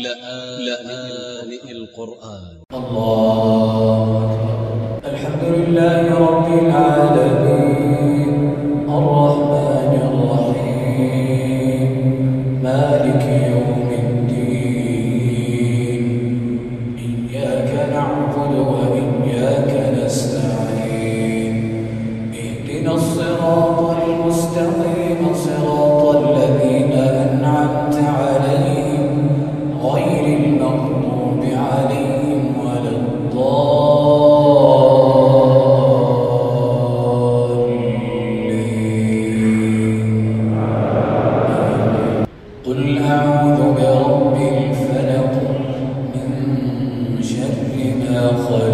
لآن القرآن. الله الحمد لله رب العالمين الرحمن الرحيم مالك أعوذ برب الفلق من شر ما خلق.